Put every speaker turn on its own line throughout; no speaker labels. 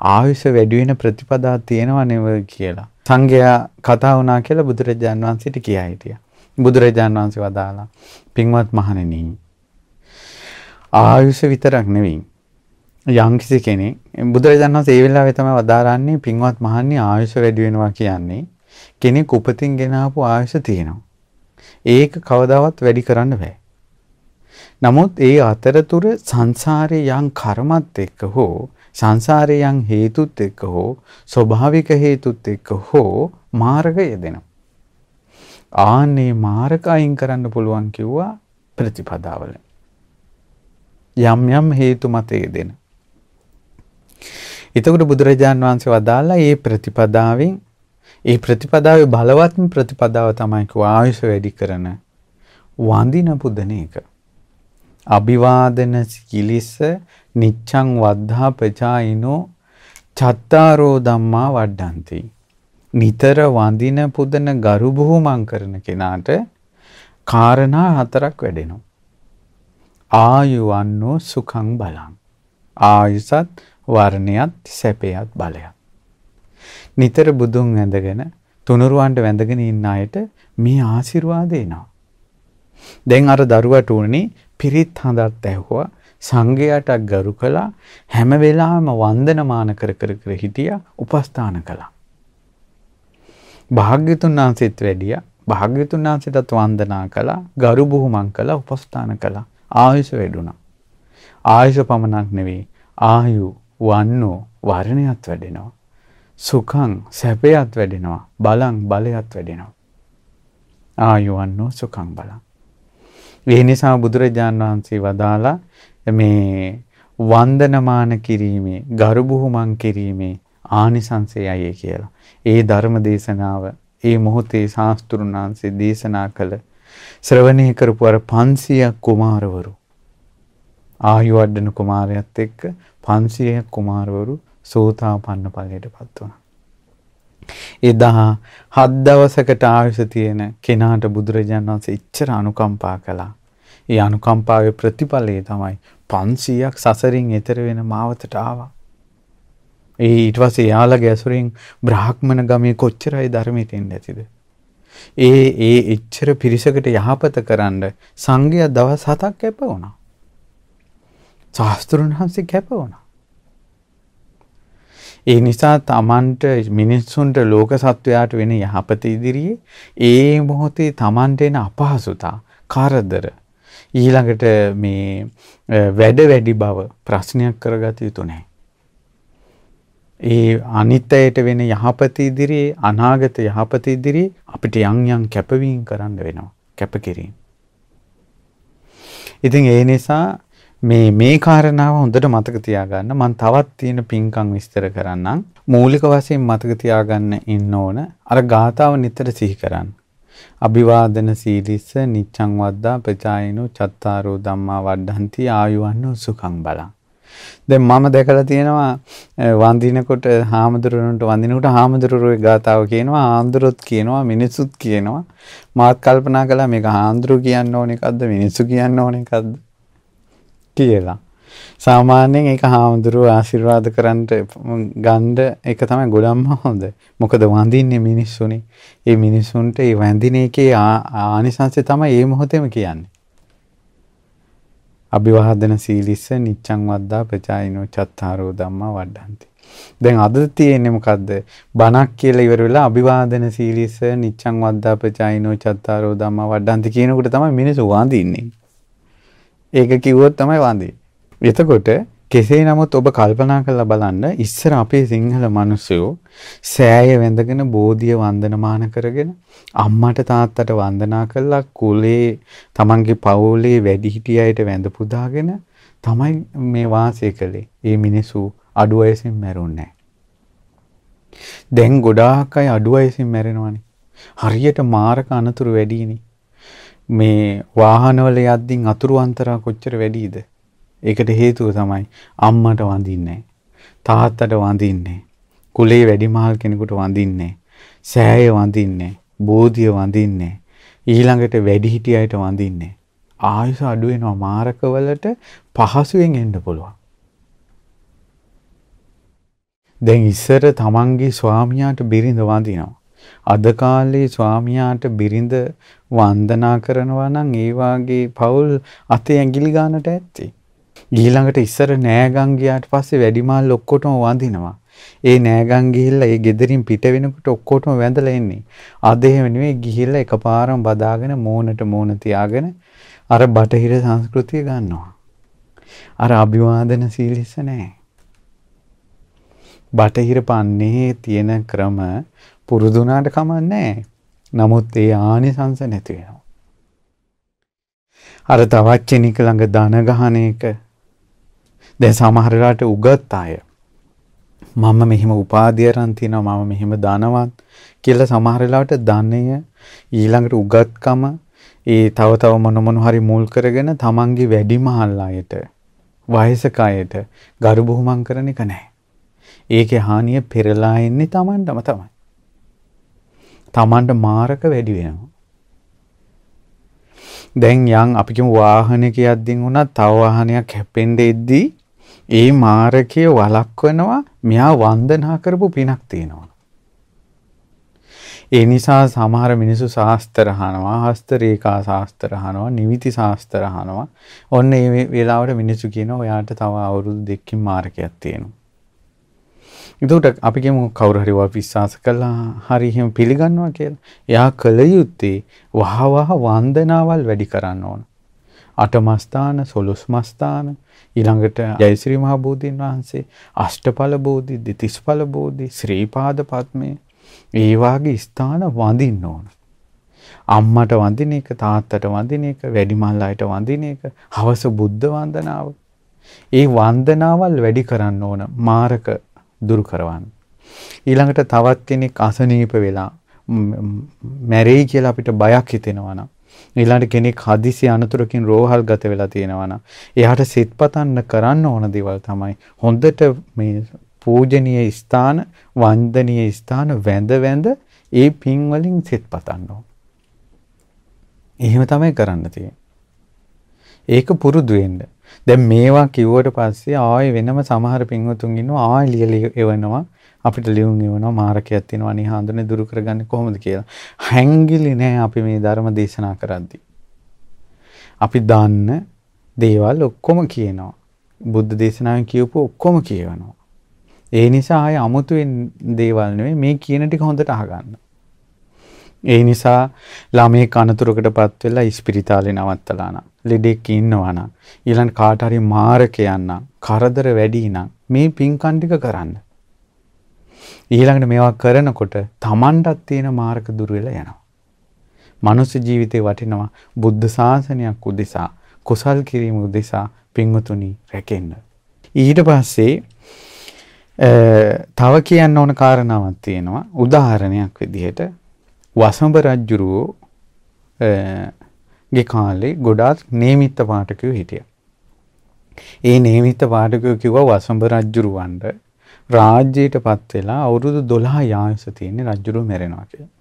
ආයුෂ වැඩි වෙන ප්‍රතිපදා තියෙනව නෙවෙයි කියලා. සංඝයා කතා වුණා කියලා බුදුරජාන් වහන්සේට කියා හිටියා. බුදුරජාන් වහන්සේ වදාලා පින්වත් මහණෙනි ආයුෂ විතරක් නෙවෙයි යම්කිසි කෙනෙක් බුදුරජාණන් වහන්සේ ඒ වෙලාවේ තමයි වදාරන්නේ පින්වත් මහන්නේ ආයුෂ වැඩි වෙනවා කියන්නේ කෙනෙක් උපතින් ගෙන ආපු ආයුෂ තියෙනවා. ඒක කවදාවත් වැඩි කරන්න බෑ. නමුත් ඒ අතරතුර සංසාරේ යම් කර්මත් එක්ක හෝ සංසාරේ යම් හේතුත් එක්ක හෝ ස්වභාවික හේතුත් එක්ක හෝ මාර්ගය යෙදෙනවා. ආන්නේ මාර්ග අයින් කරන්න පුළුවන් කිව්වා ප්‍රතිපදාවල. යම් යම් හේතු මත යෙදෙන. එතකොට බුදුරජාන් වහන්සේ වදාලා මේ ප්‍රතිපදාවෙන් ඒ ප්‍රතිපදාවේ බලවත්ම ප්‍රතිපදාව තමයි කිව්ව ආයුෂ වැඩි කරන වඳින පුදන එක. අභිවාදන කිලිස නිච්ඡං වද්ධා පචායිනෝ චත්තාරෝ ධම්මා වඩ්ඩಂತಿ. නිතර වඳින පුදන ගරු බුහුමන් කරන කෙනාට කාරණා හතරක් වැඩෙනවා. ආයුවන්නෝ සුඛං බලං. ආයුසත් වර්ණයත් සැපයත් බලයත්. නිතර බුදුන් වැඳගෙන තුනුරුවන්ට වැඳගෙන ඉන්න අයට මේ ආශිර්වාද එනවා. දැන් අර දරුවට උනේ පිරිත් හඳත් ඇහුවා සංඝයාට ගරු කළා හැම වෙලාවෙම වන්දනමාන කර කර කර හිටියා උපස්ථාන කළා. භාග්‍යතුන් වහන්සේත් වැඩියා භාග්‍යතුන් වහන්සේටත් වන්දනා කළා ගරු බුහුමන් කළා උපස්ථාන කළා ආයුෂ වැඩුණා. ආයුෂ පමණක් නෙවෙයි ආයු වන්නෝ වර්ණයත් වැඩෙනවා. සුඛං සැපයත් වැඩෙනවා. බලං බලයත් වැඩෙනවා. ආයුවන්නෝ සුඛං බලං. ඒ නිසා බුදුරජාන් වහන්සේ වදාලා මේ වන්දනමාන කිරීමේ ගරු බුහුමන් කිරීමේ ආනිසංසයයි කියලා. ඒ ධර්ම දේශනාව ඒ මොහොතේ ශාස්ත්‍රුන් වහන්සේ දේශනා කළ ශ්‍රවණය කරපු අර 500 කුමාරවරු ආයුවඩන කුමාරයත් එක්ක 500 කුමාරවරු සෝතාපන්න ඵලයටපත් වුණා. එදා හත් දවසකට ආයුෂ තියෙන කෙනාට බුදුරජාණන් වහන්සේ ඉච්ඡර අනුකම්පා කළා. ඒ අනුකම්පාවේ ප්‍රතිඵලය තමයි 500ක් සසරින් එතර වෙන මාවතට ආවා. ඒ ඊට පස්සේ යාළගේ ඇසුරින් බ්‍රාහ්මණ ගමේ කොච්චරයි ධර්මයට එන්නේ නැතිද? ඒ ඒ එච්චර පිරිසකට යහපත කරන්න සංඝයා දවස් 7ක් කැප වුණා. ශාස්ත්‍රුන් වහන්සේ කැප වුණා. ඒ නිසා තමන්ට මිනිස්සුන්ට ලෝක සත්වයාට වෙන යහපත ඉදිරියේ ඒ මොහොතේ තමන්ට එන අපහසුතා කරදර ඊළඟට මේ වැඩ වැඩි බව ප්‍රශ්නයක් කරගත යුතු නැහැ. ඒ අනිත්‍යයට වෙන යහපත ඉදිරියේ අනාගත යහපත ඉදිරියේ අපිට යම් යම් කැපවීම් කරන්න වෙනවා. කැපකිරීම. ඉතින් ඒ නිසා මේ මේ කාරණාව හොඳට මතක තියාගන්න මම තවත් තියෙන පින්කම් විස්තර කරන්නම් මූලික වශයෙන් මතක තියාගන්න ඉන්න ඕන අර ගාතාව නිතර සිහි කරන්න අභිවාදන සීලිස්ස නිච්ඡං වද්දා ප්‍රචායනෝ චත්තාරෝ ධම්මා වඩ්ඩಂತಿ ආයුවන්නෝ සුඛං බලං. දැන් මම දැකලා තියෙනවා වඳිනකොට හාමුදුරුවන්ට වඳිනකොට හාමුදුරුවෝ ගාතාව කියනවා ආන්දරොත් කියනවා මිනිසුත් කියනවා. මාත් කල්පනා කළා මේක හාමුදුරුවෝ කියන්න ඕන එකක්ද? මිනිස්සු කියන්න ඕන එකක්ද? කියලා. සාමාන්‍යයෙන් ඒක හාමුදුරුවෝ ආශිර්වාද කරන්නට ගන්න එක තමයි ගොඩක්ම හොඳ. මොකද වඳින්නේ මිනිස්සුනේ. ඒ මිනිස්සුන්ට ඒ වඳින එකේ ආනිසංසය තමයි මේ මොහොතේම කියන්නේ. අභිවාදන සීලිස්ස නිච්ඡං වද්දා ප්‍රචායිනෝ චත්තාරෝ ධම්මා වඩ්ඩಂತಿ. දැන් අද තියෙන්නේ මොකද්ද? බණක් කියලා ඉවර වෙලා අභිවාදන සීලිස්ස නිච්ඡං වද්දා ප්‍රචායිනෝ චත්තාරෝ ධම්මා වඩ්ඩಂತಿ කියනකොට තමයි මිනිස්සු වඳින්නේ. ඒක කිව්වොත් තමයි වඳින්නේ. එතකොට කෙසේ නමුත් ඔබ කල්පනා කරලා බලන්න ඉස්සර අපේ සිංහල මිනිස්සු සෑය වැඳගෙන බෝධිය වන්දනමාන කරගෙන අම්මට තාත්තට වන්දනා කළා කුලේ තමන්ගේ පවුලේ වැඩිහිටියයිට වැඳ පුදාගෙන තමයි මේ වාසය කළේ. ඒ මිනිස්සු අඩු වයසින් මැරුන්නේ දැන් ගොඩාක් අය අඩු වයසින් මැරෙනවානේ. හරියට මාරක අනතුරු වැඩිනේ. මේ වාහනවල යද්දින් අතුරු අන්තරා කොච්චර වැඩිද? ඒකට හේතුව තමයි අම්මට වඳින්නේ. තාත්තට වඳින්නේ. කුලේ වැඩිමහල් කෙනෙකුට වඳින්නේ. සෑය වඳින්නේ. බෝධිය වඳින්නේ. ඊළඟට වැඩිහිටියයිට වඳින්නේ. ආයුෂ අඩු වෙනවා මාරකවලට පහසුවෙන් එන්න පුළුවන්. දැන් ඉස්සර තමන්ගේ ස්වාමියාට බිරිඳ වඳිනවා. අද කාලේ ස්වාමියාට බිරිඳ වන්දනා කරනවා නම් ඒ වාගේ පවුල් අතේ ඇඟිලි ගන්නට ඇත්තේ. ඊළඟට ඉස්සර නෑගම් ගියාට පස්සේ වැඩිමාල් ඔක්කොටම වඳිනවා. ඒ නෑගම් ගිහිල්ලා ඒ ගෙදරින් පිට වෙනකොට ඔක්කොටම වැඳලා එන්නේ. අද එහෙම නෙවෙයි ගිහිල්ලා එකපාරම බදාගෙන මෝනට මෝන තියාගෙන අර බටහිර සංස්කෘතිය ගන්නවා. අර අභිවාදන සීලිස නැහැ. බටහිර පන්නේ තියෙන ක්‍රම පුරුදුනාට කමන්නේ නමුත් ඒ ආනිසංස නැති වෙනවා. අර තවත් කෙනෙක් ළඟ ධන ගහන එක දැන් සමහර වෙලාවට උගත් අය මම මෙහිම උපාධිය අරන් තිනවා මම මෙහිම ධනවත් කියලා සමහර වෙලාවට ධනය ඊළඟට උගත්කම ඒ තව තව මොන මොන හරි මුල් කරගෙන තමන්ගේ වැඩිමහල් අයට වයසක අයට ගරු බුහුමන් කරන එක නැහැ. ඒකේ හානිය පෙරලා එන්නේ තමන්ටම තමයි. තමන්ට මාරක වැඩි වෙනවා. දැන් යන් අපි කියමු වාහනයක යද්දී වුණා තව වාහනයක් හැප්පෙන්න එද්දී ඒ මාරකය වළක්වනවා මෙයා වන්දනා කරපු පිනක් තියෙනවා. ඒ නිසා සමහර මිනිස්සු ශාස්ත්‍ර අහනවා, හස්ත රේඛා ශාස්ත්‍ර අහනවා, නිවිති ශාස්ත්‍ර අහනවා. ඔන්න ඒ වෙලාවට මිනිස්සු කියනවා ඔයාට තව අවුරුදු දෙකකින් මාරකයක් තියෙනවා. එතකොට අපි කියමු කවුරු හරි වා විශ්වාස කළා හරි එහෙම පිළිගන්නවා කියලා. එයා කල යුත්තේ වහ වහ වන්දනාවල් වැඩි කරන්න ඕන. අටමස්ථාන, සොළොස්මස්ථාන, ඊළඟට ජයශ්‍රී මහ බෝධීන් වහන්සේ, අෂ්ටඵල බෝධි, දිතිස්ඵල බෝධි, ශ්‍රීපාද පද්මේ ඒ වාගේ ස්ථාන වඳින්න ඕන. අම්මට වඳින එක, තාත්තට වඳින එක, වැඩිමල් අයට වඳින එක, හවස බුද්ධ වන්දනාව. ඒ වන්දනාවල් වැඩි කරන්න ඕන. මාරක දුරු කරවන්න. ඊළඟට තවත් කෙනෙක් අසනීප වෙලා මැරෙයි කියලා අපිට බයක් හිතෙනවා නම් ඊළඟට කෙනෙක් හදිසි අනතුරකින් රෝහල් ගත වෙලා තියෙනවා නම් එයාට සිත් පතන්න කරන්න ඕන දේවල් තමයි හොඳට මේ පූජනීය ස්ථාන වන්දනීය ස්ථාන වැඳ වැඳ ඒ පින් වලින් සිත් පතන්න ඕන. එහෙම තමයි කරන්න තියෙන්නේ. ඒක පුරුදු වෙන්න. දැන් මේවා කිව්වට පස්සේ ආයෙ වෙනම සමහර පින්වතුන් ඉන්නවා ආයෙ ලියලා එවනවා අපිට ලියුම් එවනවා මාරකයක් තියෙනවා නේ හඳුනේ දුරු කරගන්නේ කොහොමද කියලා. හැංගිලි නෑ අපි මේ ධර්ම දේශනා කරද්දී. අපි දන්න දේවල් ඔක්කොම කියනවා. බුද්ධ දේශනාවෙන් කියවපු ඔක්කොම කියවනවා. ඒ නිසා ආයෙ අමුතුවෙන් දේවල් නෙවෙයි මේ කියන ටික හොඳට අහගන්න. ඒ නිසා ළමයි කනතුරකටපත් වෙලා ඉස්පිරිතාලේ නවත්තලා නම් ලෙඩෙක් ඉන්නවා නම් ඊළඟ කාට හරි මාරකයන් නම් කරදර වැඩි නම් මේ පින්කම් ටික කරන්න. ඊළඟට මේවා කරනකොට Tamanටත් තියෙන මාරක දුර වෙලා යනවා. මනුස්ස ජීවිතේ වටිනවා බුද්ධ ශාසනයක් උදෙසා කුසල් කිරීම උදෙසා පින්වතුනි රැකෙන්න. ඊට පස්සේ තව කියන්න ඕන කාරණාවක් තියෙනවා. උදාහරණයක් විදිහට වසඹ රජුරෝ ගේ කාලේ ගොඩාක් නේමිත්ත පාඨකයෝ හිටියා. ඒ නේමිත්ත පාඨකයෝ කිව්වා වසඹ රජුරවන්ට රාජ්‍යයටපත් වෙලා අවුරුදු 12 යායස තියෙන රජුරෝ මැරෙනවා කියලා.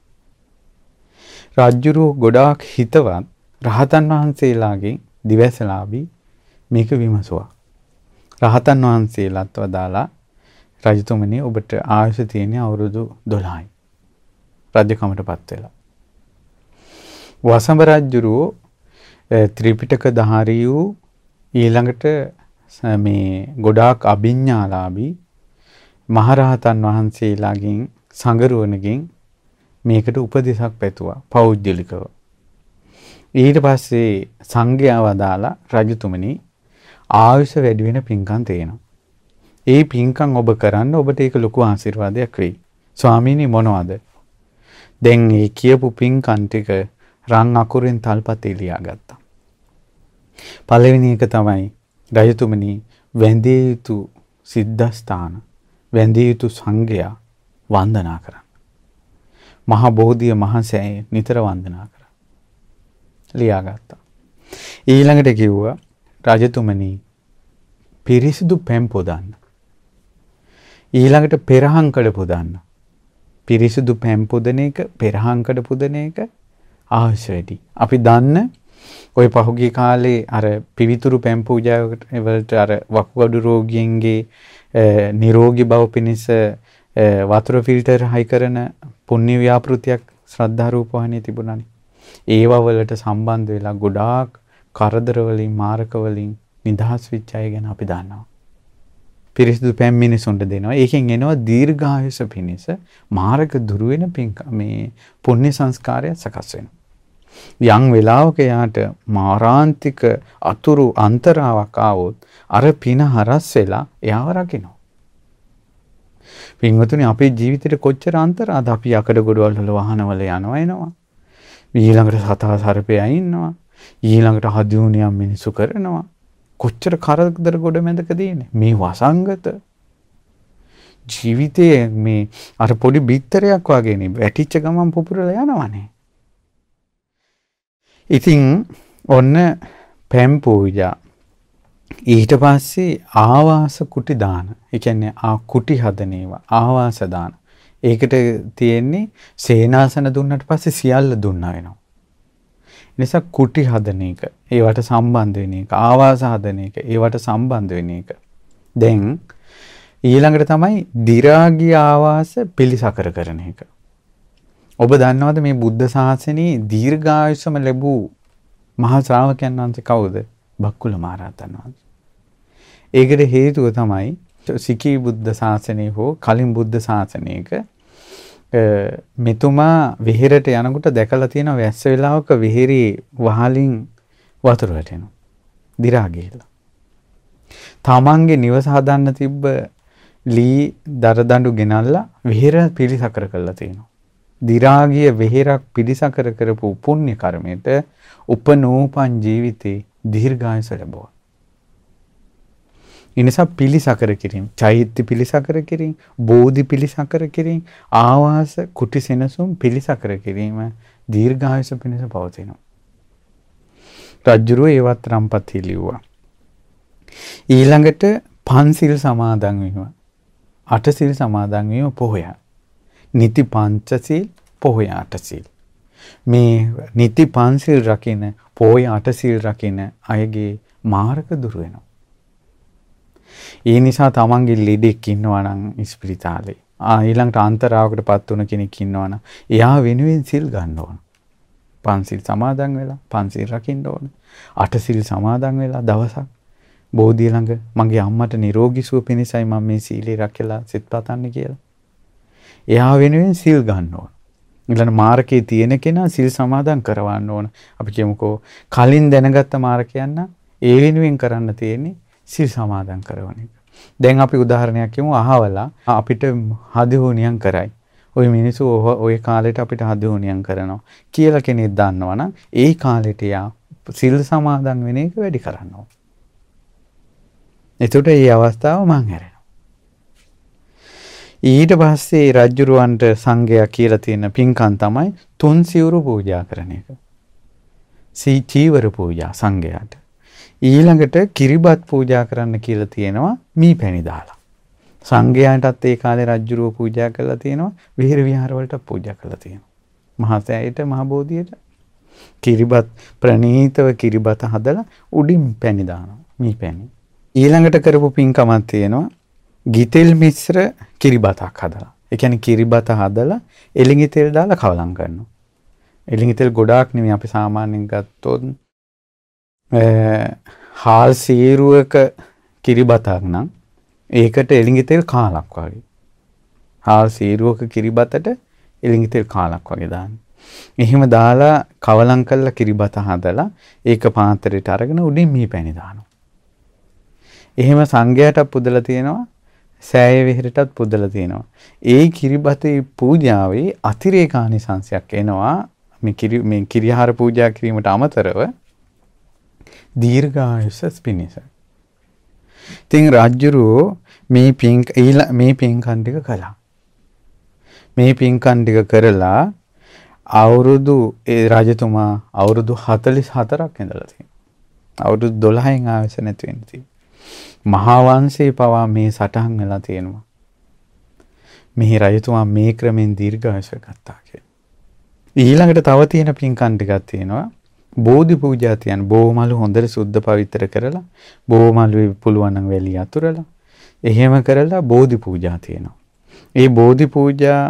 රජුරෝ ගොඩාක් හිතවත් රහතන් වහන්සේලාගෙන් දිවැසලාබී මේක විමසුවා. රහතන් වහන්සේලාත් වදාලා රජතුමනි ඔබට ආයුෂ තියෙන අවුරුදු 12යි. රජකමටපත් වෙලා. වසඹ රජුරෝ ත්‍රිපිටක ධාරී වූ ඊළඟට මේ ගොඩාක් අභිඥාලාභී මහරහතන් වහන්සේලාගෙන් සංගරුවනගෙන් මේකට උපදේශක් පැතුවා පෞද්ගලිකව. ඊට පස්සේ සංඝයා වදාලා රජතුමනි ආයුෂ වැඩි වෙන පින්කම් තියෙනවා. ඒ පින්කම් ඔබ කරන්න ඔබට ඒක ලොකු ආශිර්වාදයක් වෙයි. ස්වාමීනි මොනවද? දැන් මේ කියපු පින්කම් ටික රන් අකුරෙන් තල්පතේ ලියාගත්තා. පළවෙනි එක තමයි රජතුමනි වැඳිය යුතු සිද්ධාස්ථාන වැඳිය යුතු සංඝයා වන්දනා කරන්න. මහ බෝධිය මහසෑය නිතර වන්දනා කරන්න. ලියාගත්තා. ඊළඟට කිව්වා රජතුමනි පිරිසිදු පැම් පොදන්න. ඊළඟට පෙරහංකඩ පුදන්න. පිරිසිදු පැම් පුදන එක පෙරහංකඩ පුදන එක අවශ්‍ය වැඩි. අපි දන්න ওই පහුගිය කාලේ අර පිවිතුරු පැන් පූජාවකට වලට අර වකුගඩු රෝගීන්ගේ නිරෝගී බව පිණිස වතුර ෆිල්ටර් හයි කරන පුණ්‍ය ව්‍යාපෘතියක් ශ්‍රද්ධා රූපවාහිනියේ තිබුණානේ. ඒවා වලට සම්බන්ධ වෙලා ගොඩාක් කරදර වලින් මාරක වලින් නිදහස් වෙච්ච අය ගැන අපි දන්නවා. පිරිසිදු පැන් මිනිසුන්ට දෙනවා. ඒකෙන් එනවා දීර්ඝායුෂ පිණිස මාරක දුරු වෙන මේ පුණ්‍ය සංස්කාරය සකස් වෙනවා. යම් වෙලාවක යාට මාරාන්තික අතුරු අන්තරාවක් ආවොත් අර පින හරස් වෙලා එයාව රකින්න. පින්වතුනි අපේ ජීවිතේට කොච්චර අන්තරාද අපි යකඩ ගොඩවල් වල වාහනවල යනවා එනවා. ඊළඟට සතා සර්පයා ඉන්නවා. ඊළඟට හදියුනියම් මිනිසු කරනවා. කොච්චර කරදර ගොඩ මැදකද ඉන්නේ මේ වසංගත ජීවිතයේ මේ අර පොඩි බිත්තරයක් වගේනේ වැටිච්ච ගමන් පුපුරලා යනවනේ ඉතින් ඔන්න පැම් පූජා. ඊට පස්සේ ආවාස කුටි දාන. ඒ කියන්නේ ආ කුටි හදන ඒවා. ආවාස දාන. ඒකට තියෙන්නේ සේනාසන දුන්නට පස්සේ සියල්ල දුන්නා වෙනවා. නිසා කුටි හදන එක, ඒවට සම්බන්ධ වෙන එක, ආවාස හදන එක, ඒවට සම්බන්ධ වෙන එක. දැන් ඊළඟට තමයි දි รา ගිය ආවාස පිළිසකර කරන එක. ඔබ දන්නවද මේ බුද්ධ ශාසනයේ දීර්ඝායුෂම ලැබූ මහා ශ්‍රාවකයන් වහන්සේ කවුද? බක්කුල මහරහතන් වහන්සේ. ඒකට හේතුව තමයි සිකී බුද්ධ ශාසනය හෝ කලින් බුද්ධ ශාසනයක මෙතුමා විහෙරට යනකොට දැකලා තියෙන වැස්ස වෙලාවක විහෙරි වහලින් වතුර වැටෙනවා. දි รา ගිහිල්ලා. තමන්ගේ නිවස හදන්න තිබ්බ ලී දරදඬු ගෙනල්ලා විහෙර පිළිසකර කරලා තියෙනවා. දි รา ගිය විහෙරක් පිළිසකර කරපු පුණ්‍ය කර්මයට උපනෝපන් ජීවිතේ දීර්ඝායස ලැබුවා. එනිසා පිළිසකර කිරීම, චෛත්‍ය පිළිසකර කිරීම, බෝධි පිළිසකර කිරීම, ආවාස කුටි සෙනසුම් පිළිසකර කිරීම දීර්ඝායුෂ පිණිස පවතිනවා. රජ්ජුරුව ඒවත් රම්පත් හිලිව්වා. ඊළඟට පන්සිල් සමාදන් වීම. අටසිල් සමාදන් වීම පොහොය. නිති පංචසිල් පොහොය අටසිල්. මේ නිති පන්සිල් රකින පොහොය අටසිල් රකින අයගේ මාර්ග දුර වෙනවා. ඒ නිසා තමන්ගේ ලෙඩෙක් ඉන්නවා නම් ඉස්පිරිතාලේ. ආ ඊළඟට අන්තරාවකටපත් වුණ කෙනෙක් ඉන්නවා නම් එයා වෙනුවෙන් සිල් ගන්න ඕන. පන්සිල් සමාදන් වෙලා පන්සිල් රකින්න ඕන. අටසිල් සමාදන් වෙලා දවසක් බෝධිය ළඟ මගේ අම්මට නිරෝගී සුව පිණිසයි මම මේ සීලය රැකලා සිත පතන්නේ කියලා. එයා වෙනුවෙන් සිල් ගන්න ඕන. ඊළඟ මාර්කේ තියෙන කෙනා සිල් සමාදන් කරවන්න ඕන. අපි කියමුකෝ කලින් දැනගත්ත මාර්කයන් ඒ වෙනුවෙන් කරන්න තියෙන්නේ සිල් සමාදන් කරවන එක. දැන් අපි උදාහරණයක් කියමු අහවලා අපිට හදිහෝනියම් කරයි. ওই මිනිස්සු ওই කාලෙට අපිට හදිහෝනියම් කරනවා කියලා කෙනෙක් දන්නවනම් ඒ කාලෙට යා සිල් සමාදන් වෙන එක වැඩි කරනවා. එතකොට මේ අවස්ථාව මං හැරෙනවා. ඊට පස්සේ රජ්ජුරුවන්ට සංඝයා කියලා තියෙන පින්කම් තමයි තුන් සිවුරු පූජා කරන එක. සී චීවර පූජා සංඝයාට. ඊළඟට කිරිබත් පූජා කරන්න කියලා තියෙනවා මී පැණි දාලා. සංඝයාටත් ඒ කාලේ රජ්ජුරුව පූජා කරලා තියෙනවා විහෙර විහාර වලට පූජා කරලා තියෙනවා. මහසෑයට මහ බෝධියට කිරිබත් ප්‍රණීතව කිරිබත හදලා උඩින් පැණි දානවා මී පැණි. ඊළඟට කරපු පින්කමක් තියෙනවා ගිතෙල් මිශ්‍ර කිරිබතක් හදලා. ඒ කියන්නේ කිරිබත හදලා එළඟි තෙල් දාලා කවලම් කරනවා. එළඟි තෙල් ගොඩාක් නෙමෙයි අපි සාමාන්‍යයෙන් ගත්තොත් හාල් සීරුවක කිරිබතක් නම් ඒකට එළිඟි තෙල් කාලක් වගේ. හාල් සීරුවක කිරිබතට එළිඟි තෙල් කාලක් වගේ දාන්න. එහෙම දාලා කවලම් කරලා කිරිබත හදලා ඒක පාත්‍රයට අරගෙන උඩින් මී පැණි දානවා. එහෙම සංඝයාට පුදලා තියෙනවා සෑය විහෙරටත් පුදලා තියෙනවා. ඒ කිරිබතේ පූජාවේ අතිරේකානිසංශයක් එනවා මේ කිරි මේ කිරියාහාර පූජා කිරීමට අමතරව දීර්ඝායුෂ පිණිස. ඉතින් රාජ්‍යරෝ මේ පින් මේ පින්කම් ටික කළා. මේ පින්කම් ටික කරලා අවුරුදු ඒ රජතුමා අවුරුදු 44ක් ඉඳලා තියෙනවා. අවුරුදු 12න් ආවෙස නැති වෙන්න තියෙනවා. මහා වංශේ පවා මේ සටහන් වෙලා තියෙනවා. මෙහි රජතුමා මේ ක්‍රමෙන් දීර්ඝායුෂ ගත්තා කියලා. ඊළඟට තව තියෙන පින්කම් ටිකක් තියෙනවා. බෝධි පූජා තියන බෝමලු හොඳට සුද්ධ පවිත්‍ර කරලා බෝමලු පුළුවන් නම් වැලි අතුරලා එහෙම කරලා බෝධි පූජා තියෙනවා. ඒ බෝධි පූජා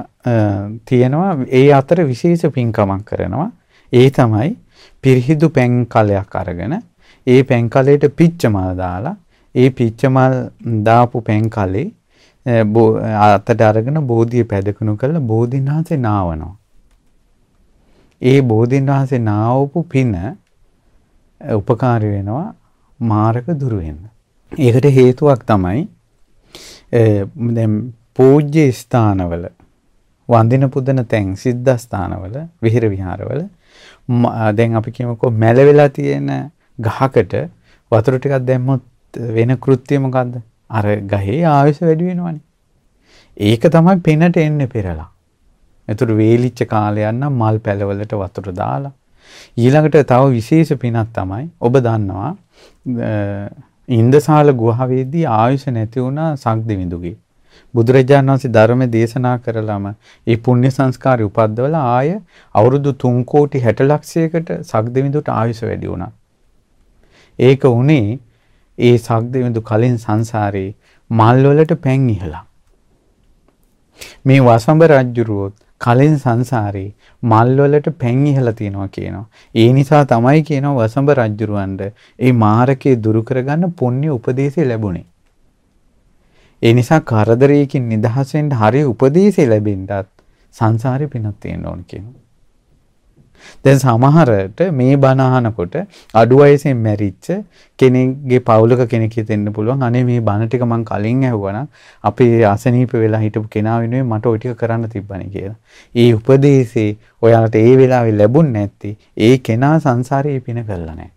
තියෙනවා ඒ අතර විශේෂ පින්කමක් කරනවා. ඒ තමයි පිරිහිදු පැන් කලයක් අරගෙන ඒ පැන් කලයට පිච්ච මල් දාලා ඒ පිච්ච මල් දාපු පැන් කලේ අතට අරගෙන බෝධිය පැදකුණු කරලා බෝධින් වහන්සේ නාවනවා. ඒ බෝධින් වහන්සේ නාවපු පින උපකාරී වෙනවා මාරක දුරු වෙන්න. ඒකට හේතුවක් තමයි දැන් පූජ්‍ය ස්ථානවල වන්දින පුදන තැන් සිද්ධ ස්ථානවල විහෙර විහාරවල දැන් අපි කියමුකෝ මැල වෙලා තියෙන ගහකට වතුර ටිකක් දැම්මොත් වෙන කෘත්‍යය මොකද්ද? අර ගහේ ආයුෂ වැඩි වෙනවනේ. ඒක තමයි පිනට එන්නේ පෙරලා. එතකොට වේලිච්ච කාලයක් නම් මල් පැලවලට වතුර දාලා ඊළඟට තව විශේෂ පිනක් තමයි ඔබ දන්නවා ඉන්දසාල ගුහාවේදී ආයුෂ නැති වුණා සක්දිවිඳුගේ බුදුරජාණන් වහන්සේ ධර්ම දේශනා කරලම ඒ පුණ්‍ය සංස්කාරය උපද්දවලා ආය අවුරුදු 3 කෝටි 60 ලක්ෂයකට සක්දිවිඳුට ආයුෂ වැඩි වුණා. ඒක උනේ ඒ සක්දිවිඳු කලින් සංසාරේ මල් වලට පැන් ඉහලා. මේ වසඹ රජ්ජුරුවොත් කලින් සංසාරේ මල් වලට පැන් ඉහලා තියෙනවා කියනවා. ඒ නිසා තමයි කියනවා වසඹ රජ්ජුරුවන්ට ඒ මාරකේ දුරු කරගන්න පුණ්‍ය උපදේශය ලැබුණේ. ඒ නිසා කරදරයකින් නිදහස් වෙන්න හරිය උපදේශය ලැබෙන්නත් සංසාරේ පිනක් තියෙන්න ඕන කියනවා. දැන් සමහරට මේ බණ අහනකොට අඩු වයසෙන් මැරිච්ච කෙනෙක්ගේ පවුලක කෙනෙක් හිතෙන්න පුළුවන් අනේ මේ බණ ටික මං කලින් ඇහුවනම් අපේ අසනීප වෙලා හිටපු කෙනා වෙනුවෙන් මට ওই ටික කරන්න තිබ්බනේ කියලා. ඒ උපදේශේ ඔයාලට ඒ වෙලාවේ ලැබුණ නැත්නම් ඒ කෙනා සංසාරේ පින කළා නැහැ.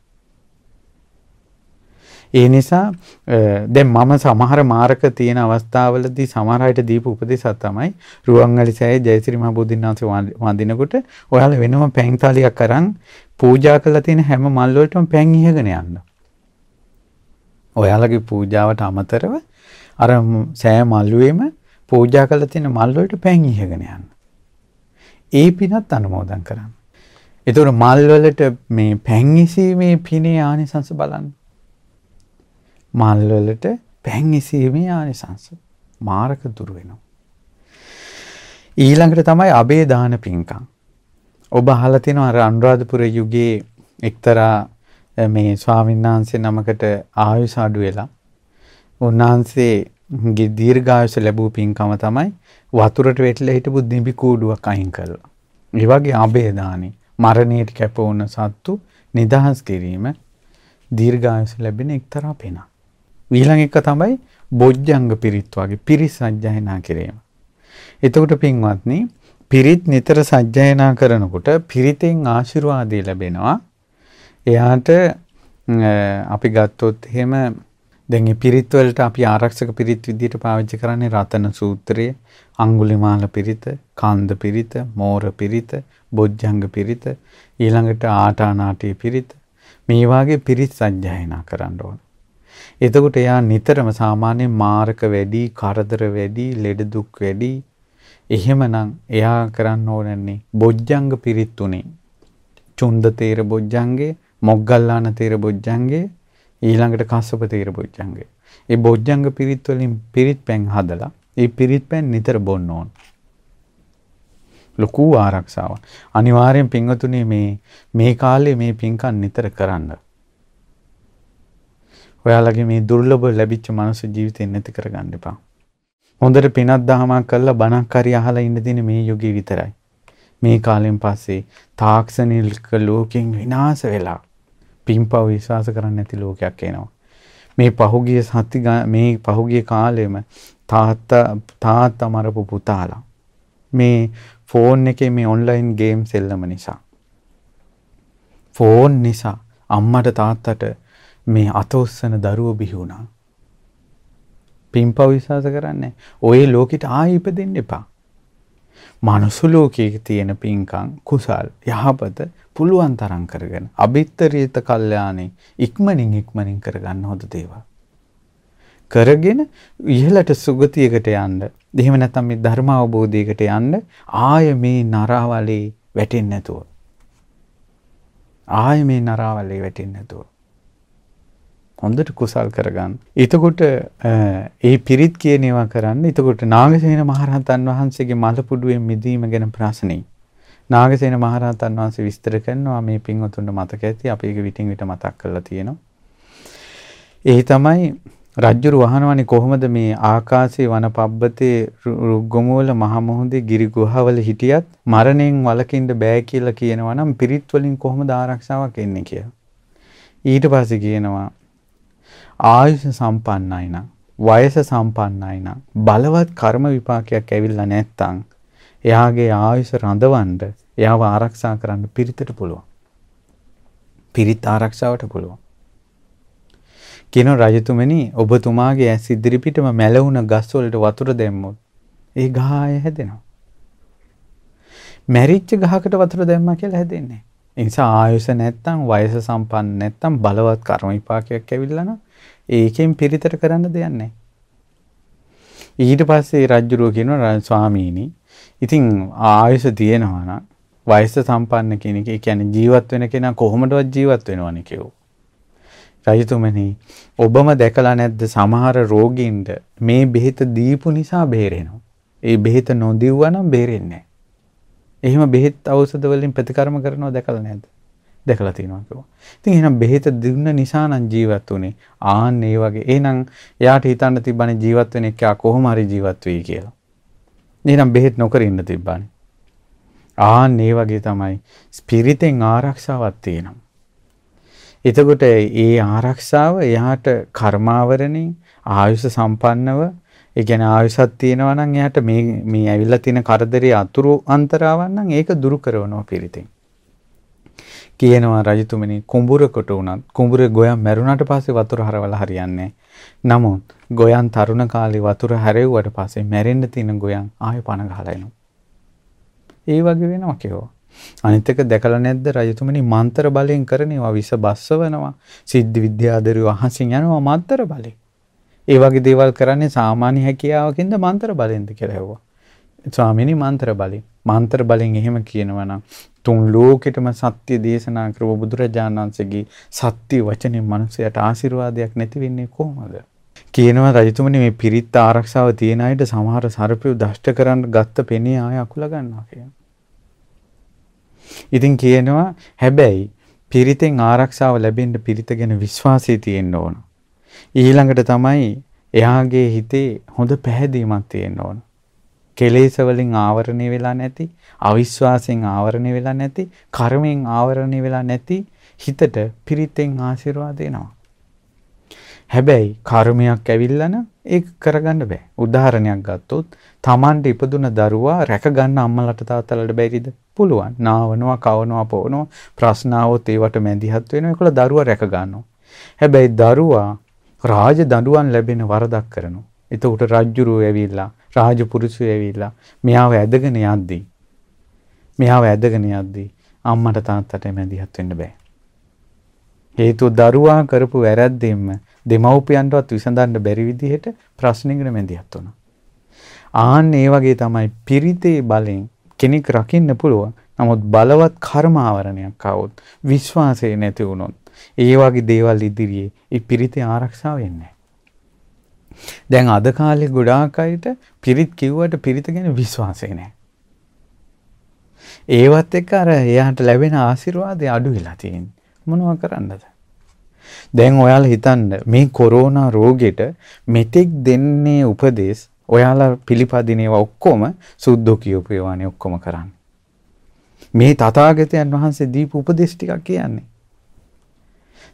ඒ නිසා දැන් මම සමහර මාරක තියෙන අවස්ථාවලදී සමහර අයට දීපු උපදේශයක් තමයි රුවන්වැලි සෑයේ ජයසිරි මහ බුදුන් වහන්සේ වඳිනකොට ඔයාලා වෙනම පැන් තාලියක් අරන් පූජා කරලා තියෙන හැම මල් වලටම පැන් ඉහගෙන යන්න. ඔයාලගේ පූජාවට අමතරව අර සෑ මල්ුවේම පූජා කරලා තියෙන මල් වලට පැන් ඉහගෙන යන්න. ඒ පිනත් අනුමෝදන් කරන්න. ඒතකොට මල් වලට මේ පැන් ඉසීමේ පිනේ ආනිසංස බලන්න. මල් වලට පැන් ඉසීමේ ආනිසංස මාරක දුර වෙනවා. ඊළඟට තමයි අබේ දාන පින්කම්. ඔබ අහලා තියෙනවා අර අනුරාධපුර යුගයේ එක්තරා මේ ස්වාමීන් වහන්සේ නමකට ආයුෂ අඩු වෙලා උන්වහන්සේගේ දීර්ඝායුෂ ලැබූ පින්කම තමයි වතුරට වැටිලා හිටපු දිඹි කූඩුවක් අයින් කළා. ඒ වගේ අබේ දානේ මරණයට කැප වුණ සත්තු නිදහස් කිරීම දීර්ඝායුෂ ලැබෙන එක්තරා පිනක්. ඊළඟ එක තමයි බොජ්ජංග පිරිත් වගේ පිරිත් සජ්ජායනා කිරීම. එතකොට පින්වත්නි පිරිත් නිතර සජ්ජායනා කරනකොට පිරිතෙන් ආශිර්වාදය ලැබෙනවා. එයාට අපි ගත්තොත් එහෙම දැන් මේ පිරිත් වලට අපි ආරක්ෂක පිරිත් විදිහට පාවිච්චි කරන්නේ රතන සූත්‍රය, අඟුලිමාල පිරිත, කන්ද පිරිත, මෝර පිරිත, බොජ්ජංග පිරිත, ඊළඟට ආටානාටි පිරිත. මේ වාගේ පිරිත් සජ්ජායනා කරන්න ඕන. එතකොට එයා නිතරම සාමාන්‍යයෙන් මාරක වැඩි, කරදර වැඩි, ලෙඩ දුක් වැඩි. එහෙමනම් එයා කරන්න ඕනන්නේ බොජ්ජංග පිරිත් තුනේ. චුන්ද තේර බොජ්ජංගේ, මොග්ගල්ලාන තේර බොජ්ජංගේ, ඊළඟට කස්සප තේර බොජ්ජංගේ. ඒ බොජ්ජංග පිරිත් වලින් පිරිත් පැන් හදලා ඒ පිරිත් පැන් නිතර බොන්න ඕන. ලොකු ආරක්ෂාවක්. අනිවාර්යෙන් පින්වතුනි මේ මේ කාලේ මේ පින්කම් නිතර කරන්න. ඔයාලගේ මේ දුර්ලභ ලැබිච්ච මනුස්ස ජීවිතේ නැති කරගන්න එපා. හොඳට පිනක් දහමක් කරලා බණක් හරි අහලා ඉන්න දින මේ යුගයේ විතරයි. මේ කාලෙන් පස්සේ තාක්ෂණික ලෝකෙන් විනාශ වෙලා පින්පව් විශ්වාස කරන්නේ නැති ලෝකයක් එනවා. මේ පහුගිය සති මේ පහුගිය කාලෙම තාත්තා තාත්තා මරපු පුතාලා මේ ෆෝන් එකේ මේ ඔන්ලයින් ගේම් සෙල්ලම නිසා ෆෝන් නිසා අම්මට තාත්තට මේ අත උස්සන දරුවෝ බිහි වුණා. පින්පව් විශ්වාස කරන්නේ ඔය ලෝකෙට ආයෙ ඉපදෙන්න එපා. මනුස්ස ලෝකයේ තියෙන පින්කම් කුසල් යහපත පුළුවන් තරම් කරගෙන අභිත්තරීත කල්යාණේ ඉක්මනින් ඉක්මනින් කරගන්න හොඳ දේවල්. කරගෙන ඉහළට සුගතියකට යන්න. එහෙම නැත්නම් මේ ධර්ම අවබෝධයකට යන්න ආය මේ නරාවලේ වැටෙන්නේ නැතුව. ආයෙ මේ නරාවලේ වැටෙන්නේ නැතුව. හොඳට කුසල් කරගන්න. එතකොට ඒ පිරිත් කියනවා කරන්න. එතකොට නාගසේන මහරහතන් වහන්සේගේ මලපුඩුවෙන් මිදීම ගැන ප්‍රශ්නේ. නාගසේන මහරහතන් වහන්සේ විස්තර කරනවා මේ පින්වතුන්ට මතක ඇති අපි ඒක විටින් විට මතක් කරලා තියෙනවා. එහි තමයි රජ්ජුරු වහනවනේ කොහොමද මේ ආකාශයේ වනපබ්බතේ රුග්ගමුවල මහමුහුදේ ගිරි ගුහාවල හිටියත් මරණයෙන් වළකින්න බෑ කියලා කියනවා නම් පිරිත් වලින් කොහොමද ආරක්ෂාවක් එන්නේ කියලා. ඊට පස්සේ කියනවා ආයුෂ සම්පන්නයි නම් වයස සම්පන්නයි නම් බලවත් කර්ම විපාකයක් ඇවිල්ලා නැත්තම් එයාගේ ආයුෂ රඳවන්න එයාව ආරක්ෂා කරන්න පිරිතට පුළුවන්. පිරිත් ආරක්ෂාවට පුළුවන්. කියන රජතුමනි ඔබතුමාගේ ඇස් ඉදිරිපිටම මැලවුණ ගස් වලට වතුර දැම්මොත් ඒ ගහ ආය හැදෙනවා. මැරිච්ච ගහකට වතුර දැම්මා කියලා හැදෙන්නේ. ඒ නිසා ආයුෂ නැත්තම් වයස සම්පන්න නැත්තම් බලවත් කර්ම විපාකයක් ඇවිල්ලා නම් ඒකෙන් පිරිතට කරන්න දෙයක් නැහැ. ඊට පස්සේ රජුරෝ කියනවා ස්වාමීනි ඉතින් ආයුෂ තියෙනවා නම් වයස සම්පන්න කෙනෙක් ඒ කියන්නේ ජීවත් වෙන කෙනා කොහොමදවත් ජීවත් වෙනවනේ කියෝ. රජතුමනි ඔබම දැකලා නැද්ද සමහර රෝගීන්ට මේ බෙහෙත දීපු නිසා බේරෙනවා. ඒ බෙහෙත නොදීවුවා නම් බේරෙන්නේ නැහැ. එහෙම බෙහෙත් ඖෂධ වලින් ප්‍රතිකර්ම කරනවා දැකලා නැද්ද? දැකලා තියෙනවා කිව්වා. ඉතින් එහෙනම් බෙහෙත දුන්න නිසා නම් ජීවත් උනේ. ආන්න ඒ වගේ. එහෙනම් එයාට හිතන්න තිබ්බනේ ජීවත් වෙන එක කොහොම හරි ජීවත් වෙයි කියලා. එහෙනම් බෙහෙත් නොකර ඉන්න තිබ්බනේ. ආන්න ඒ වගේ තමයි ස්පිරිතෙන් ආරක්ෂාවක් තියෙනවා. එතකොට ඒ ආරක්ෂාව එයාට කර්මාවරණින් ආයුෂ සම්පන්නව ඒ කියන්නේ ආයුෂක් තියෙනවා නම් එයාට මේ මේ ඇවිල්ලා තියෙන කරදරේ අතුරු අන්තරාවන් නම් ඒක දුරු කරනවා පිරිතෙන්. කියනවා රජතුමනි කුඹුරකට උනත් කුඹුරේ ගොයම් මැරුණාට පස්සේ වතුර හරවලා හරියන්නේ නමුත් ගොයන් තරුණ කාලේ වතුර හැරෙව්වට පස්සේ මැරෙන්න තියෙන ගොයන් ආයෙ පණ ගහලා එනවා. ඒ වගේ වෙනවා කියෝ. අනිත් එක දැකලා නැද්ද රජතුමනි මන්තර බලයෙන් කරනවා විස බස්සවනවා සිද්ධ විද්‍යාදරුව අහසින් යනවා මන්තර බලයෙන්. ඒ වගේ දේවල් කරන්නේ සාමාන්‍ය හැකියාවකින්ද මන්තර බලයෙන්ද කියලා ඇහුවා. ස්වාමිනී මන්ත්‍ර බලයෙන්. මන්ත්‍ර බලයෙන් එහෙම කියනවා නම් තුන් ලෝකෙටම සත්‍ය දේශනා කරව බුදුරජාණන් වහන්සේගේ සත්‍ය වචනේ මනුස්සයට ආශිර්වාදයක් නැති වෙන්නේ කොහොමද? කියනවා රජතුමනි මේ පිරිත් ආරක්ෂාව තියෙන අයට සමහර සර්පයෝ දෂ්ට කරන්න ගත්ත පෙනේ ආය අකුල ගන්නවා කියනවා. ඉතින් කියනවා හැබැයි පිරිතෙන් ආරක්ෂාව ලැබෙන්න පිරිත ගැන විශ්වාසය තියෙන්න ඕන. ඊළඟට තමයි එයාගේ හිතේ හොඳ පැහැදීමක් තියෙන්න ඕන. කෙලෙස් වලින් ආවරණය වෙලා නැති, අවිශ්වාසයෙන් ආවරණය වෙලා නැති, කර්මයෙන් ආවරණය වෙලා නැති හිතට පිරිතෙන් ආශිර්වාද එනවා. හැබැයි කර්මයක් ඇවිල්ලා නම් ඒක කරගන්න බෑ. උදාහරණයක් ගත්තොත් Tamante ඉපදුන දරුවා රැක ගන්න අම්මලට තාත්තලට බැරිද? පුළුවන්. නාවනවා, කවනවා, පොවනවා, ප්‍රශ්න આવොත් ඒවට මැදිහත් වෙනවා. ඒකල දරුවා රැක ගන්නවා. හැබැයි දරුවා රාජ දඬුවම් ලැබෙන වරදක් කරනවා. එතකොට රජ්ජුරුව ඇවිල්ලා රාජපුරුෂය ඇවිල්ලා මෙයාව ඇදගෙන යද්දී මෙයාව ඇදගෙන යද්දී අම්මට තාත්තට මැදිහත් වෙන්න බෑ. හේතුව දරුවා කරපු වැරද්දෙන්ම දෙමව්පියන්ටවත් විසඳන්න බැරි විදිහට ප්‍රශ්නෙකට මැදිහත් වුණා. ආන්න ඒ වගේ තමයි පිරිතේ බලෙන් කෙනෙක් රකින්න පුළුවන්. නමුත් බලවත් කර්ම ආවරණයක් આવොත් විශ්වාසය නැති වුණොත් ඒ වගේ දේවල් ඉදිරියේ ඒ පිරිතේ ආරක්ෂාව වෙන්නේ දැන් අද කාලේ ගොඩාක් අයට පිරිත් කිව්වට පිරිත ගැන විශ්වාසය නැහැ. ඒවත් එක්ක අර එයාට ලැබෙන ආශිර්වාදය අඩු වෙලා තියෙන්නේ. මොනව කරන්නද? දැන් ඔයාලා හිතන්න මේ කොරෝනා රෝගෙට මෙතෙක් දෙන්නේ උපදේශ ඔයාලා පිළිපදින ඒවා ඔක්කොම සුද්ධෝ කියපු ඒවානේ ඔක්කොම කරන්නේ. මේ තථාගතයන් වහන්සේ දීපු උපදේශ ටිකක් කියන්නේ.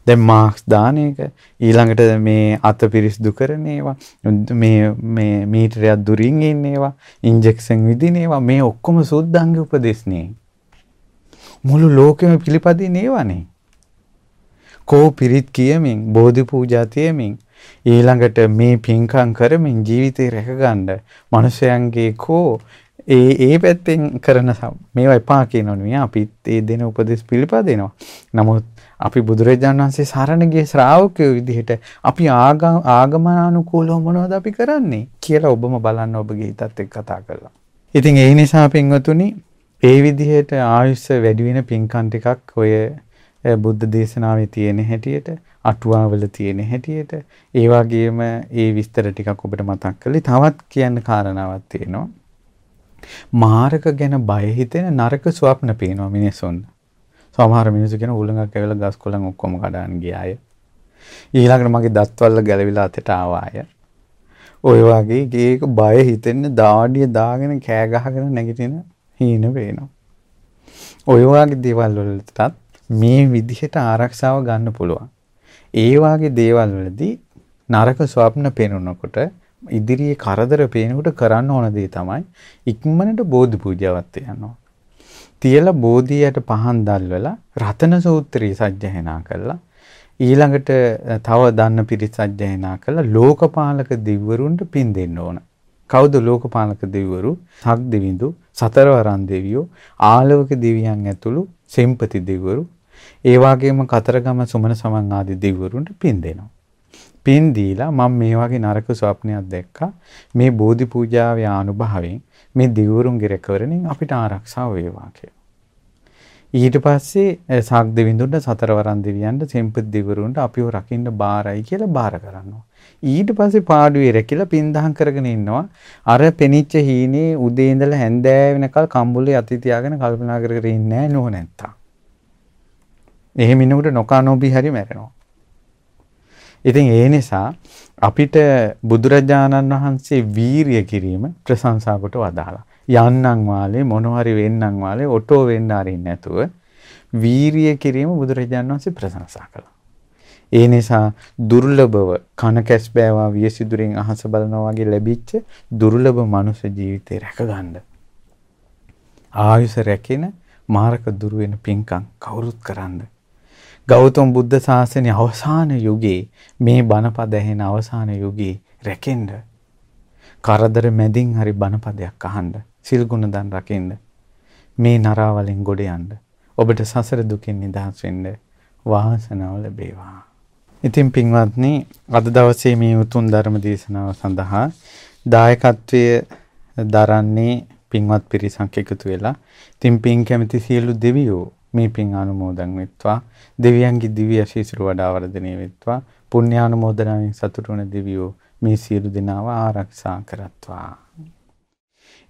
දැන් මාක්ස් දාන එක. ඊළඟට මේ අත පිරිසිදු කරන ඒවා මේ මේ මීටරයක් දුරින් ඉන්න ඒවා ඉන්ජෙක්ෂන් විදින ඒවා මේ ඔක්කොම සුද්ධංග උපදේශනේ. මුළු ලෝකෙම පිළිපදින ඒවානේ. කෝ පිරිත් කියමින් බෝධි පූජා තියමින් ඊළඟට මේ පින්කම් කරමින් ජීවිතේ රැකගන්න මිනිසයන්ගේ කෝ ඒ ඒ පැත්තෙන් කරන මේවා එපා කියනවනේ. අපිත් ඒ දෙන උපදෙස් පිළිපදිනවා. නමුත් අපි බුදුරජාණන් වහන්සේ සරණ ගිය ශ්‍රාවකයෝ විදිහට අපි ආගමනානුකූලව මොනවද අපි කරන්නේ කියලා ඔබම බලන්න ඔබගේ හිතත් එක්ක කතා කරලා. ඉතින් ඒ නිසා පින්වතුනි ඒ විදිහට ආයුෂ වැඩි වෙන පින්කම් ටිකක් ඔය බුද්ධ දේශනාවේ තියෙන හැටියට අටුවාවල තියෙන හැටියට ඒ වගේම ඒ විස්තර ටිකක් ඔබට මතක් කළේ තවත් කියන්න කාරණාවක් තියෙනවා මාරක ගැන බය හිතෙන නරක ස්වප්න පේනවා මිනිසුන් සමහර මිනිස්සු කියන උලඟක් ඇවිල්ලා ගස් කොළන් ඔක්කොම කඩාන ගියාය ඊළඟට මගේ දත්වල ගැලවිලා අතට ආවාය ඔය වගේ ඒක බය හිතෙන්න දාඩිය දාගෙන කෑ ගහගෙන නැගිටින හීන පේනවා ඔය වගේ දේවල් වලටත් මේ විදිහට ආරක්ෂාව ගන්න පුළුවන්. ඒ වගේ දේවල් වලදී නරක ස්වප්න පේනකොට ඉදිරියේ කරදර පේනකොට කරන්න ඕන දේ තමයි ඉක්මනට බෝධි පූජාවක් තියනවා. තියලා බෝධියට පහන් දැල්වලා රතන සූත්‍රය සජ්ජහනා කළා. ඊළඟට තව දන්න පිරිස සජ්ජහනා කළා ලෝකපාලක දිව්වරුන්ට පින් දෙන්න ඕන. කවුද ලෝකපාලක දෙවිවරු? සක් දෙවිඳු, සතරවරන් දෙවියෝ, ආලවක දෙවියන් ඇතුළු සෙම්පති දෙවිවරු, ඒ වගේම කතරගම සුමන සමන් ආදී දෙවිවරුන්ට පින් දෙනවා. පින් දීලා මම මේ වගේ නරක ස්වප්නයක් දැක්කා. මේ බෝධි පූජාවේ ආනුභාවයෙන් මේ දෙවිවරුන්ගේ රැකවරණින් අපිට ආරක්ෂාව වේවා කියලා. ඊට පස්සේ සාක් දෙවිඳුන්ට සතරවරන් දෙවියන්ට සෙම්පති දෙවිවරුන්ට අපිව රකින්න බාරයි කියලා බාර කරනවා. ඊට පස්සේ පාඩුවේ රැකිලා පින්දහම් කරගෙන ඉන්නවා. අර පෙනිච්ච හීනේ උදේ ඉඳලා හැන්දෑ වෙනකල් කම්බුලේ අති තියාගෙන කල්පනා කර කර ඉන්නේ නැහැ නෝ නැත්තා. එහෙම ඉන්නකොට නොකා නොබී හරි මැරෙනවා. ඉතින් ඒ නිසා අපිට බුදුරජාණන් වහන්සේ වීරිය කිරීම ප්‍රශංසා කොට වදාලා. යන්නම් වාලේ මොනවාරි වෙන්නම් වාලේ ඔටෝ වෙන්න ආරින් නැතුව වීරිය කිරීම බුදුරජාණන් වහන්සේ ප්‍රශංසා කළා. ඒ නිසා දුර්ලභව කන කැස් බෑවා වියසිදුරෙන් අහස බලනවා වගේ ලැබිච්ච දුර්ලභ මනුෂ්‍ය ජීවිතේ රැකගන්න. ආයුෂ රැකෙන මාරක දුරු වෙන පින්කම් කවුරුත් කරන්න. ගෞතම බුද්ධ ශාසනයේ අවසාන යුගයේ මේ බණපද ඇහෙන අවසාන යුගයේ රැකෙන්න. කරදර මැදින් හරි බණපදයක් අහන්න. සිල් ගුණ දන් රකින්න. මේ නරාවලෙන් ගොඩ යන්න. ඔබට සසර දුකින් නිදහස් වෙන්න වාසනාව ලැබේවා. ඉතින් පින්වත්නි අද දවසේ මේ උතුම් ධර්ම දේශනාව සඳහා දායකත්වයේ දරන්නේ පින්වත් පිරිසක් එකතු වෙලා ඉතින් පින් කැමති සියලු දෙවියෝ මේ පින් අනුමෝදන් වෙත්වා. දෙවියන්ගේ දිව්‍ය ආශීර්වාද වඩා වර්ධනය වෙත්වා. පුණ්‍යානුමෝදනාවෙන් සතුටු වන දෙවියෝ මේ සියලු දෙනාව ආරක්ෂා කරත්වා.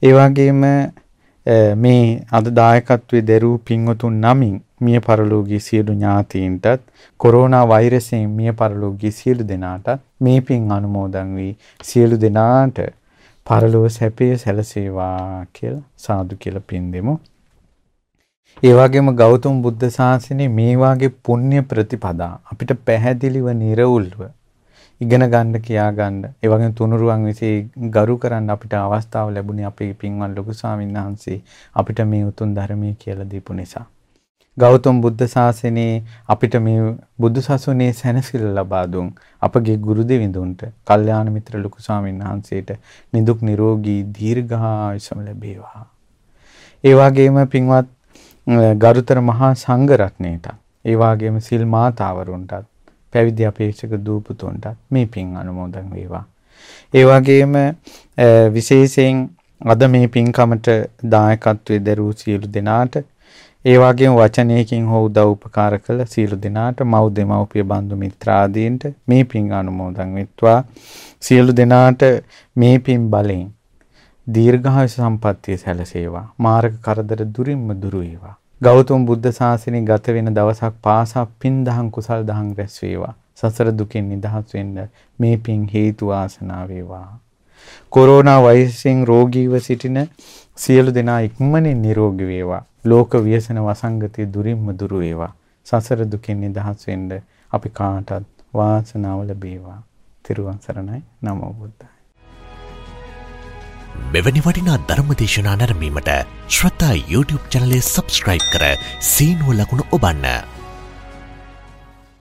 ඒ වගේම මේ අද දායකත්වයේ දරූ පින්වතුන් නමින් මිය පරලෝකී සියලු ඥාතීන්ටත් කොරෝනා වෛරසයෙන් මිය පරලෝකී සියලු දෙනාටත් මේ පින් අනුමෝදන් වී සියලු දෙනාට පරලෝක සැපය සැලසේවා කියලා සාදු කියලා පින් දෙමු. ඒ වගේම ගෞතම බුද්ධ ශාසනයේ මේ වාගේ පුණ්‍ය ප්‍රතිපදා අපිට පැහැදිලිව නිර්වුල්ව ඉගෙන ගන්න කියා ගන්න ඒ වගේම තුනුරුවන් විසින් ගරු කරන්න අපිට අවස්ථාව ලැබුණේ අපේ පින්වත් ලොකු ස්වාමීන් වහන්සේ අපිට මේ උතුම් ධර්මයේ කියලා දීපු නිසා. ගෞතම බුද්ධ ශාසනයේ අපිට මේ බුදු සසුනේ සැනසෙල්ල ලබා දුන් අපගේ ගුරු දෙවිඳුන්ට, කල්යාණ මිත්‍ර ලොකු ස්වාමීන් වහන්සේට නිදුක් නිරෝගී දීර්ඝායුෂම ලැබේවා. ඒ වගේම පින්වත් ගරුතර මහා සංඝ රත්නයටත්, ඒ වගේම සිල් මාතාවරුන්ටත්, පැවිදි අපේක්ෂක දූපුතුන්ටත් මේ පින් අනුමෝදන් වේවා. ඒ වගේම විශේෂයෙන් අද මේ පින්කමට දායකත්වයේ දරූ සියලු දෙනාට ඒ වගේම වචනයකින් හෝ උදව් උපකාර කළ සියලු දෙනාට මව් දෙමව්පිය බන්දු මිත්‍රාදීන්ට මේ පින් අනුමෝදන් වෙත්වා සියලු දෙනාට මේ පින් බලෙන් දීර්ඝායු සම්පන්නිය සැලසේවා මාර්ග කරදර දුරින්ම දුරු වේවා ගෞතම බුද්ධ ශාසනය ගත වෙන දවසක් පාසා පින් දහම් කුසල් දහම් රැස් වේවා සසර දුකෙන් නිදහස් වෙන්න මේ පින් හේතු ආසනාව වේවා කොරෝනා වෛරසයෙන් රෝගීව සිටින සියලු දෙනා ඉක්මනින් නිරෝගී වේවා ලෝක ව්‍යසන වසංගතය දුරින්ම දුරු වේවා. සසර දුකින් නිදහස් වෙන්න අපි කාටත් වාසනාව ලැබේවා. තිරුවන් සරණයි. නමෝ බුද්ධාය.
මෙවැනි වටිනා ධර්මදේශනා නැරමීමට ශ්‍රතා YouTube චනලය සබස්ක්‍රයිබ් කර සීනුව ලකුණු ඔබන්න.